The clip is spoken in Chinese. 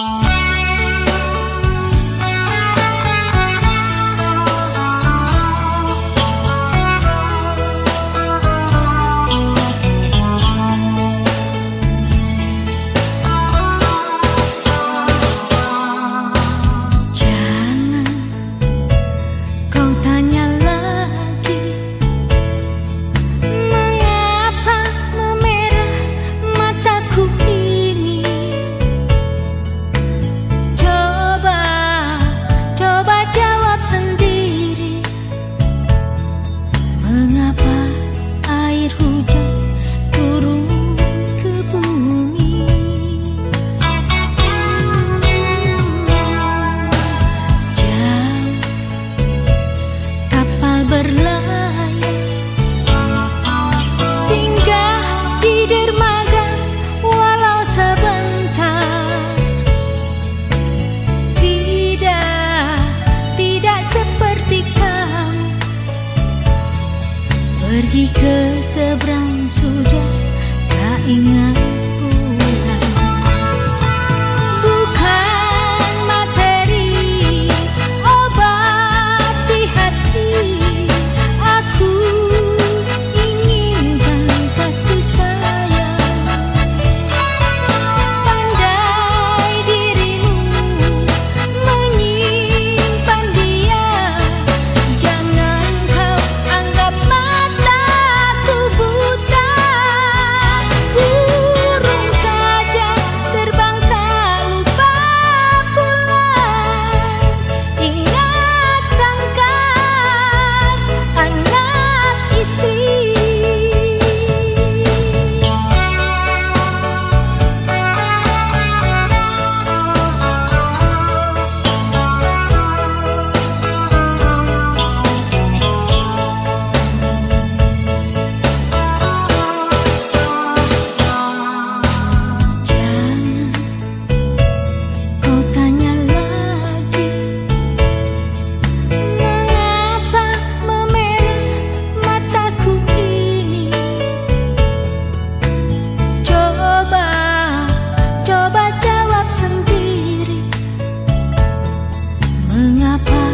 Uh... 啊！爸。